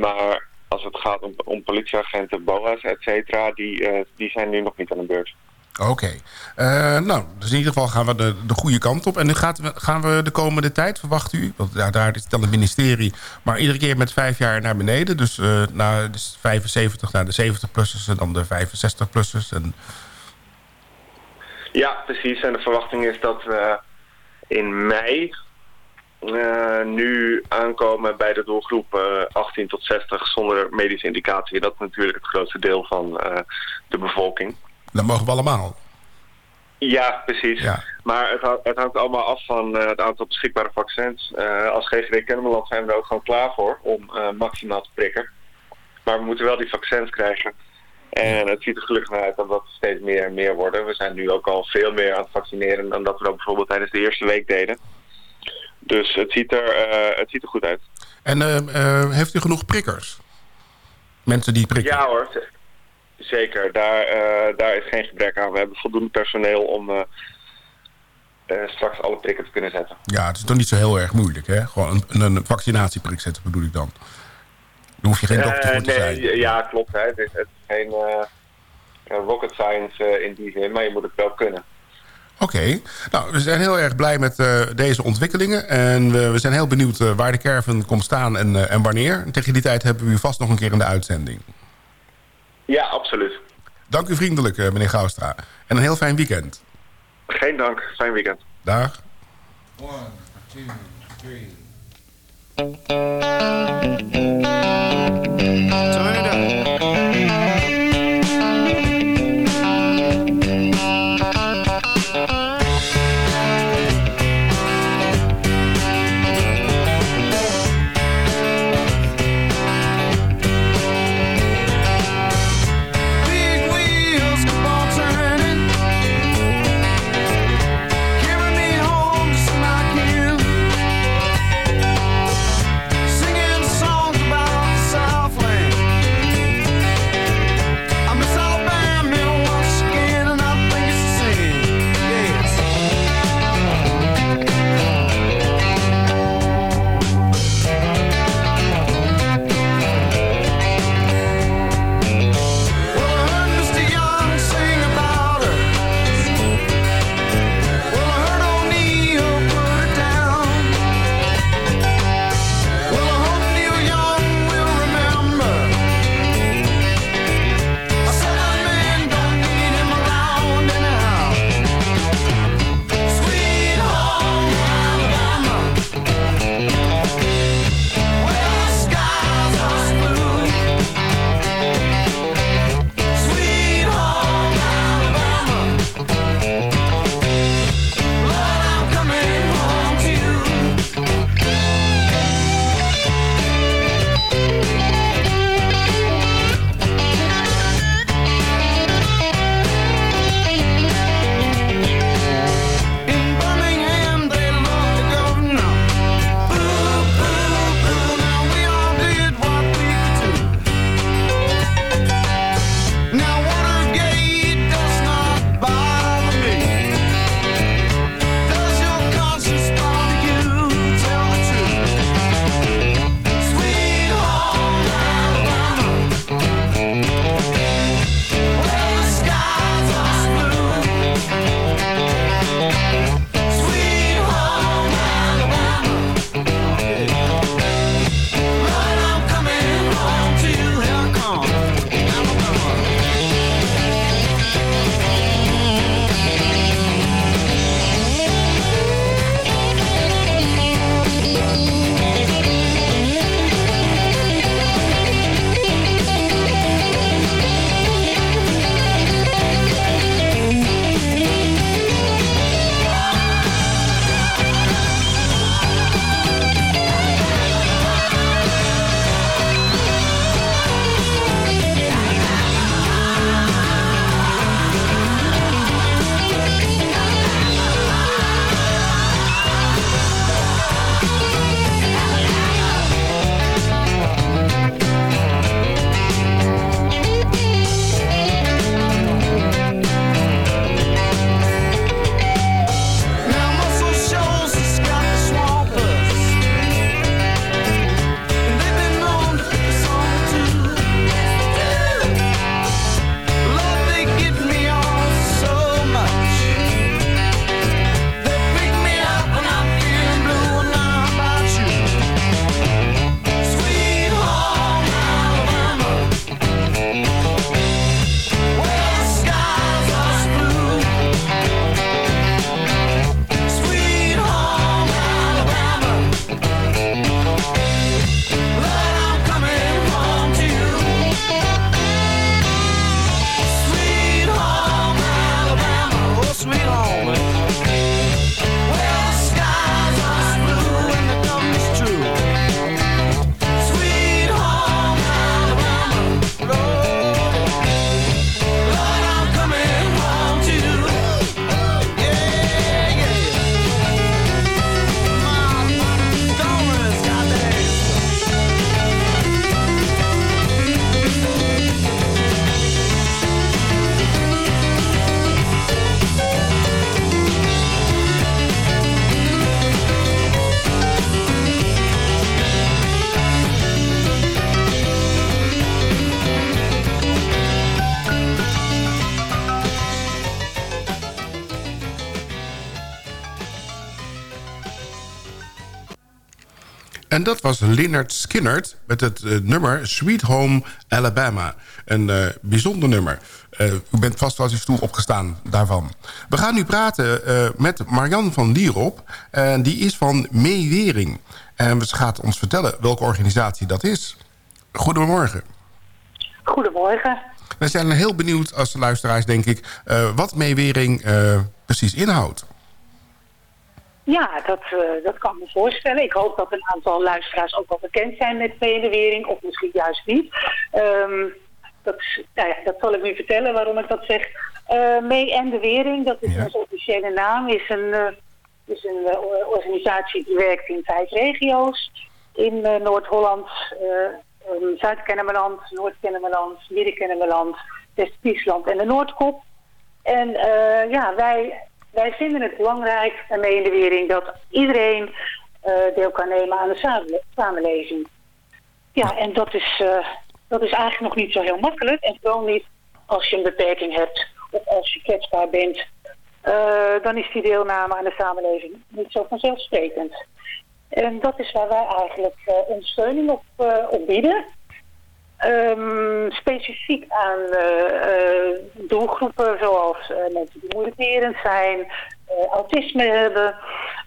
Maar als het gaat om, om politieagenten, BOA's, et cetera, die, die zijn nu nog niet aan de beurt. Oké. Eh, nou, dus in ieder geval gaan we de, de goede kant op. En nu gaan we de komende tijd, verwacht u? Want daar is dan het ministerie. Maar iedere keer met vijf jaar naar beneden. Dus, eh naar dus 75 naar de 70-plussers en dan de 65-plussers. En Ja, precies. En de verwachting is dat we in mei eh, nu aankomen bij de doelgroep eh, 18 tot 60 zonder medische indicatie. Dat is natuurlijk het grootste deel van de bevolking. Dat mogen we allemaal. Ja, precies. Ja. Maar het, het hangt allemaal af van eh, het aantal beschikbare vaccins. Eh, als GGD Kennemerland zijn we er ook gewoon klaar voor om eh, maximaal te prikken. Maar we moeten wel die vaccins krijgen. En het ziet er gelukkig naar uit dat dat steeds meer en meer worden. We zijn nu ook al veel meer aan het vaccineren dan dat we dat bijvoorbeeld tijdens de eerste week deden. Dus het ziet er, het ziet er goed uit. En heeft u genoeg prikkers? Mensen die prikken? Ja hoor, zeker. Daar, eh, daar is geen gebrek aan. We hebben voldoende personeel om eh, eh, straks alle prikken te kunnen zetten. Ja, het is toch niet zo heel erg moeilijk, hè? Gewoon een, een vaccinatieprik zetten bedoel ik dan. Daar hoef je geen dokter voor te nee, zijn. Ja, klopt. Hè. Het, is, het is geen rocket science in die zin, maar je moet het wel kunnen. Oké, nou, we zijn heel erg blij met deze ontwikkelingen. En we, we zijn heel benieuwd waar de caravan komt staan en, en wanneer. En tegen die tijd hebben we u vast nog een keer in de uitzending. Ja, absoluut. Dank u vriendelijk, eh, meneer Goustra. En een heel fijn weekend. Geen dank. Fijn weekend. Dag. One, two, three. En dat was Lynyrd Skynyrd met het eh, nummer Sweet Home Alabama. Een eh, bijzonder nummer. Eh, u bent vast wel eens stoel opgestaan daarvan. We gaan nu praten met Marian van Lierop. En die is van Meewering. En ze gaat ons vertellen welke organisatie dat is. Goedemorgen. Goedemorgen. We zijn heel benieuwd als luisteraars, denk ik... wat Meewering precies inhoudt. Ja, dat, eh, dat kan ik me voorstellen. Ik hoop dat een aantal luisteraars ook wel bekend zijn met Medewering, of misschien juist niet. Ehm, dat, nou ja, dat zal ik u vertellen waarom ik dat zeg. Eh Mee en de Wering, dat is onze officiële naam, is een, eh, is een organisatie die werkt in vijf regio's. In Noord-Holland, ehm, Zuid-Kennemerland, Noord-Kennemerland, Midden-Kennemerland, West-Friesland en de Noordkop. En ja, wij, wij vinden het belangrijk daarmee in de Wering dat iedereen eh, deel kan nemen aan de samenle- samenleving. Ja, en dat is, eh, dat is eigenlijk nog niet zo heel makkelijk. En vooral niet als je een beperking hebt of als je kwetsbaar bent. eh, dan is die deelname aan de samenleving niet zo vanzelfsprekend. En dat is waar wij eigenlijk ondersteuning op, op bieden. Ehm, specifiek aan eh, eh, doelgroepen zoals eh, mensen die moeilijkerend zijn, autisme hebben,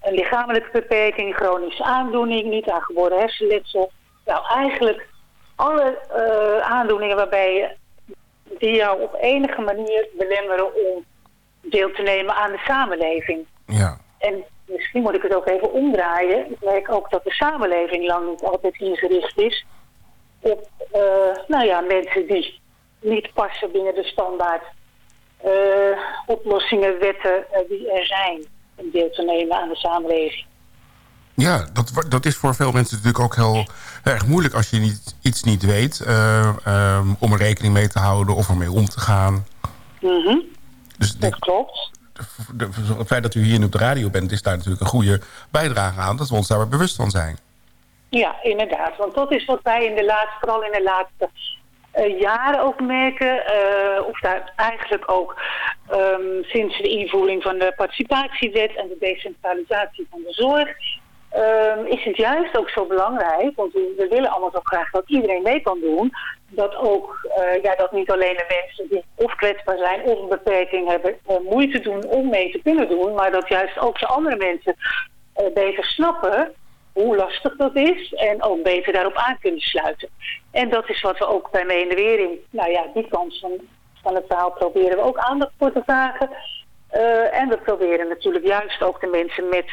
een lichamelijke beperking, chronische aandoening, niet aangeboren hersenletsel. Nou, eigenlijk alle aandoeningen waarbij je- die jou op enige manier belemmeren om deel te nemen aan de samenleving. Ja. En misschien moet ik het ook even omdraaien. Ik merk ook dat de samenleving lang niet altijd ingericht is op nou ja, mensen die niet passen binnen de standaard eh, oplossingen, wetten eh, die er zijn om deel te nemen aan de samenleving. Ja, dat, dat is voor veel mensen natuurlijk ook heel erg moeilijk... als je niet, iets niet weet eh, ehm, om er rekening mee te houden of ermee om te gaan. Mhm. Dus dat klopt. De, het feit dat u hier nu op de radio bent... is daar natuurlijk een goede bijdrage aan... dat we ons daar bewust van zijn. Ja, inderdaad. Want dat is wat wij in de laatste, vooral in de laatste eh, jaren ook merken. eh, of daar eigenlijk ook ehm, sinds de invoering van de participatiewet en de decentralisatie van de zorg. ehm, is het juist ook zo belangrijk, want we, willen allemaal zo graag dat iedereen mee kan doen, dat ook eh, ja, dat niet alleen de mensen die of kwetsbaar zijn of een beperking hebben moeite doen om mee te kunnen doen, maar dat juist ook de andere mensen beter snappen hoe lastig dat is en ook beter daarop aan kunnen sluiten. En dat is wat we ook bij Mee in de Wering, nou ja, die kant van, van het verhaal proberen we ook aandacht voor te vragen. Eh, en we proberen natuurlijk juist ook de mensen met,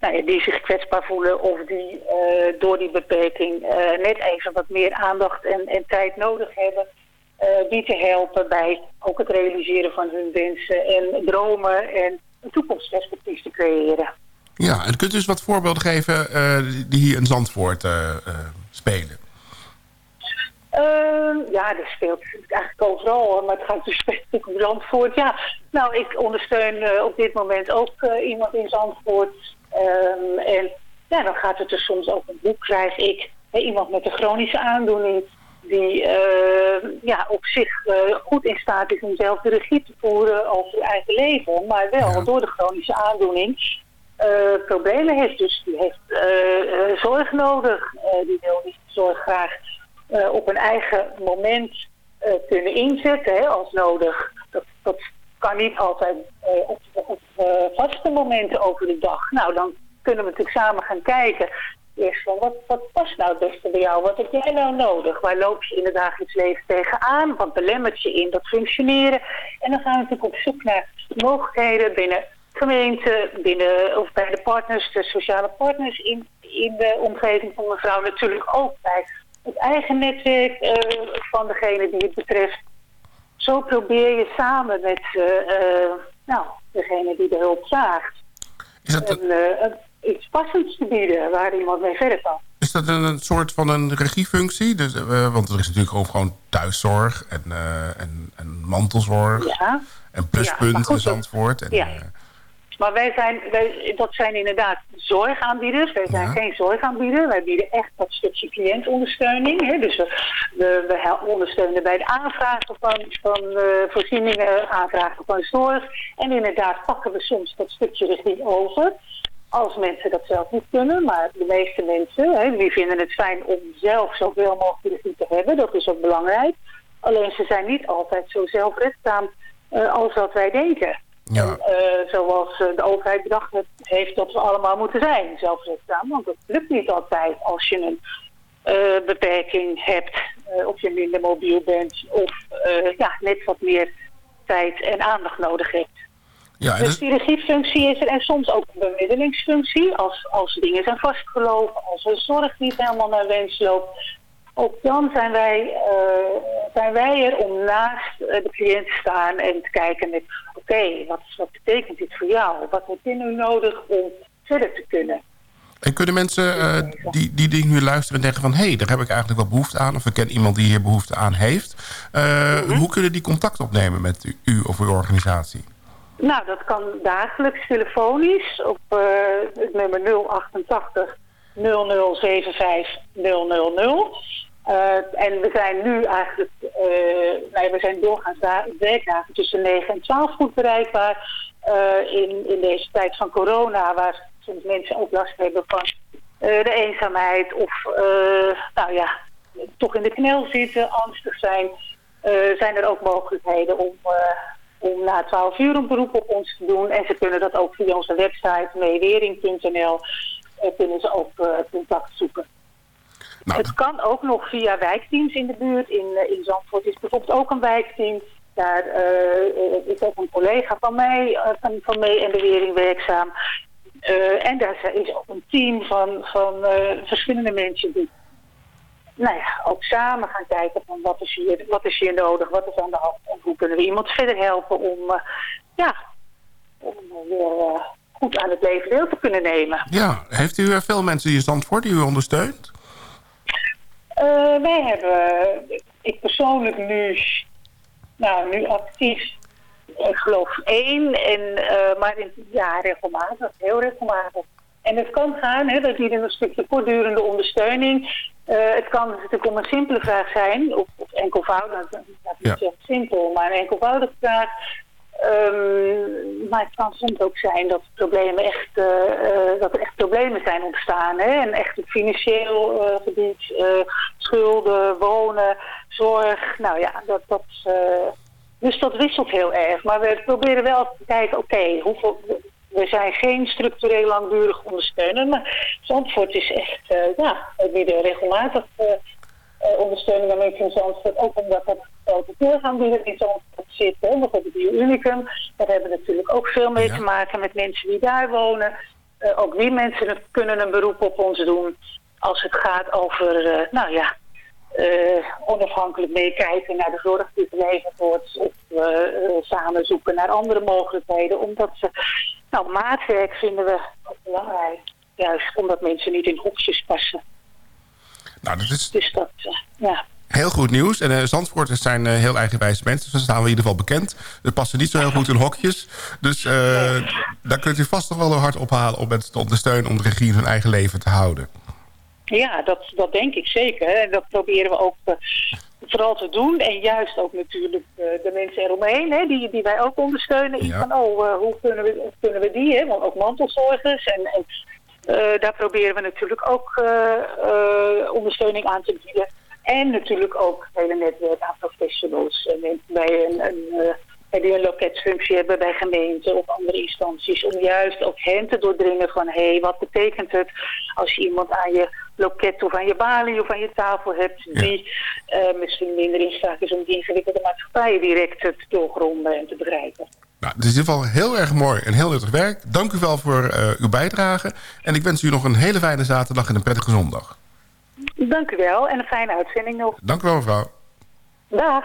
nou ja, die zich kwetsbaar voelen of die eh, door die beperking eh, net even wat meer aandacht en, en tijd nodig hebben. die te helpen bij ook het realiseren van hun wensen en dromen en een toekomstperspectief te creëren. Ja, en kunt u eens wat voorbeelden geven... eh, die hier in Zandvoort eh, eh, spelen? Ehm, ja, dat speelt eigenlijk overal, maar het gaat dus specifiek om Zandvoort. Ja, nou, ik ondersteun op dit moment ook iemand in Zandvoort. Ehm, en ja, dan gaat het er soms ook een boek, krijg ik. Hè, iemand met een chronische aandoening die eh, ja, op zich goed in staat is om zelf de regie te voeren over zijn eigen leven. Maar wel door de chronische aandoening eh, problemen heeft. Dus die heeft eh, eh, zorg nodig. Die wil die zorg graag op een eigen moment kunnen inzetten hè, als nodig. Dat, dat kan niet altijd op, op vaste momenten over de dag. Nou, dan kunnen we natuurlijk samen gaan kijken. Eerst van, wat, wat past nou het beste bij jou? Wat heb jij nou nodig? Waar loop je in het dagelijks leven tegenaan? Wat belemmert je in dat functioneren? En dan gaan we natuurlijk op zoek naar mogelijkheden binnen gemeente, binnen, of bij de partners, de sociale partners in, in de omgeving van mevrouw. Natuurlijk ook bij het eigen netwerk eh, van degene die het betreft. Zo probeer je samen met eh, eh, nou, degene die de hulp vraagt... een, een- iets passends te bieden waar iemand mee verder kan. Is dat een, een soort van een regiefunctie? Dus, want er is natuurlijk ook gewoon thuiszorg en, en, en mantelzorg. Ja. En pluspunt Ja, goed, Zandvoort. En, ja. Maar wij zijn, wij, dat zijn inderdaad zorgaanbieders. Wij zijn geen zorgaanbieder. Wij bieden echt dat stukje cliëntondersteuning. Hè. Dus we, we, ondersteunen bij de aanvragen van, van eh, voorzieningen, aanvragen van zorg. En inderdaad pakken we soms dat stukje regie over. als mensen dat zelf niet kunnen. Maar de meeste mensen, hè, die vinden het fijn om zelf zoveel mogelijk regie te hebben. Dat is ook belangrijk. Alleen ze zijn niet altijd zo zelfredzaam eh, als dat wij denken. Ja. Eh, zoals eh, de overheid bedacht heeft dat we allemaal moeten zijn, zelfredzaam. Want dat lukt niet altijd als je een eh, beperking hebt, of je minder mobiel bent, of ja, net wat meer tijd en aandacht nodig hebt. Ja, dus die regiefunctie is er en soms ook een bemiddelingsfunctie. Als, als dingen zijn vastgelopen, als de zorg niet helemaal naar wens loopt. Ook dan zijn wij, eh, zijn wij er om naast de cliënt te staan en te kijken met... Oké, wat, wat betekent dit voor jou? Wat heb je nu nodig om verder te kunnen? En kunnen mensen eh, die, die, die nu luisteren en denken van... hé, hey, daar heb ik eigenlijk wel behoefte aan... of ik ken iemand die hier behoefte aan heeft... eh, hoe kunnen die contact opnemen met u, u of uw organisatie? Nou, dat kan dagelijks telefonisch op eh, het nummer 088 0075 000. Eh, en we zijn nu eigenlijk, eh, nee, we zijn doorgaans da- werkdagen tussen 9 en 12 goed bereikbaar. Eh, in, in deze tijd van corona, waar soms mensen ook last hebben van eh, de eenzaamheid of eh, nou ja, toch in de knel zitten, angstig zijn, eh, zijn er ook mogelijkheden om, eh, om na 12 uur een beroep op ons te doen. En ze kunnen dat ook via onze website meewering.nl eh, kunnen ze ook eh, contact zoeken. Het kan ook nog via wijkteams in de buurt. In, eh, in Zandvoort is bijvoorbeeld ook een wijkteam. Daar eh, eh, is ook een collega van mij, van, van mee en de Wering werkzaam. En daar is ook een team van, van verschillende mensen die nou ja, ook samen gaan kijken van wat is, hier, wat is hier nodig, wat is aan de hand en hoe kunnen we iemand verder helpen om, ja, om weer goed aan het leven deel te kunnen nemen. Ja, heeft u veel mensen die in Zandvoort die u ondersteunt? Eh, wij hebben, ik persoonlijk nu, nou nu actief, ik geloof één, en, eh, maar in, ja, regelmatig, heel regelmatig. En het kan gaan, hè, dat bieden een stukje voortdurende ondersteuning. Eh, het kan natuurlijk om een simpele vraag zijn, of, of enkelvoudig, dat is niet zo simpel, maar een enkelvoudige vraag. Ehm, maar het kan soms ook zijn dat problemen echt, eh, eh, dat er echt problemen zijn ontstaan. Hè? En echt op financieel eh, gebied, schulden, wonen, zorg. Nou ja, dat, dat, dus dat wisselt heel erg. Maar we proberen wel te kijken, oké. We zijn geen structureel langdurig ondersteuner, maar Zandvoort is echt, ja, we bieden regelmatig ondersteuning aan mensen in Zandvoort. Ook omdat er grote toegaanbieders in Zandvoort zitten. Bijvoorbeeld de Unicum. Daar hebben we natuurlijk ook veel mee te maken met mensen die daar wonen. Eh, ook die mensen kunnen een beroep op ons doen. Als het gaat over, eh, nou ja, eh, onafhankelijk meekijken naar de zorg die geleverd wordt. Of eh, eh, samen zoeken naar andere mogelijkheden. Omdat ze, nou maatwerk vinden we ook belangrijk. Juist omdat mensen niet in hokjes passen. Nou, dat is Dus dat, eh, ja. heel goed nieuws. En uh, Zandvoorters zijn eh, heel eigenwijze mensen. Dus daar staan we in ieder geval bekend. We passen niet zo heel goed in hokjes. Dus daar kunt u vast nog wel een hard ophalen... om mensen te ondersteunen om de regie in hun eigen leven te houden. Ja, dat, dat denk ik zeker. En dat proberen we ook vooral te doen. En juist ook natuurlijk de mensen eromheen, hè, die, die wij ook ondersteunen. Iets Van, oh, hoe, kunnen we, hoe kunnen we die, hè? want ook mantelzorgers. En, en daar proberen we natuurlijk ook eh, eh, ondersteuning aan te bieden. En natuurlijk ook het hele netwerk aan professionals. En bij een, een, eh, die een loketfunctie hebben bij gemeenten of andere instanties. Om juist ook hen te doordringen van... hé, hey, wat betekent het als je iemand aan je loket of aan je balie of aan je tafel hebt... die eh, misschien minder in staat is om die ingewikkelde maatschappijen direct te doorgronden en te begrijpen. Nou, het is in ieder geval heel erg mooi en heel nuttig werk. Dank u wel voor eh, uw bijdrage. En ik wens u nog een hele fijne zaterdag en een prettige zondag. Dank u wel en een fijne uitzending nog. Dank u wel, mevrouw. Dag.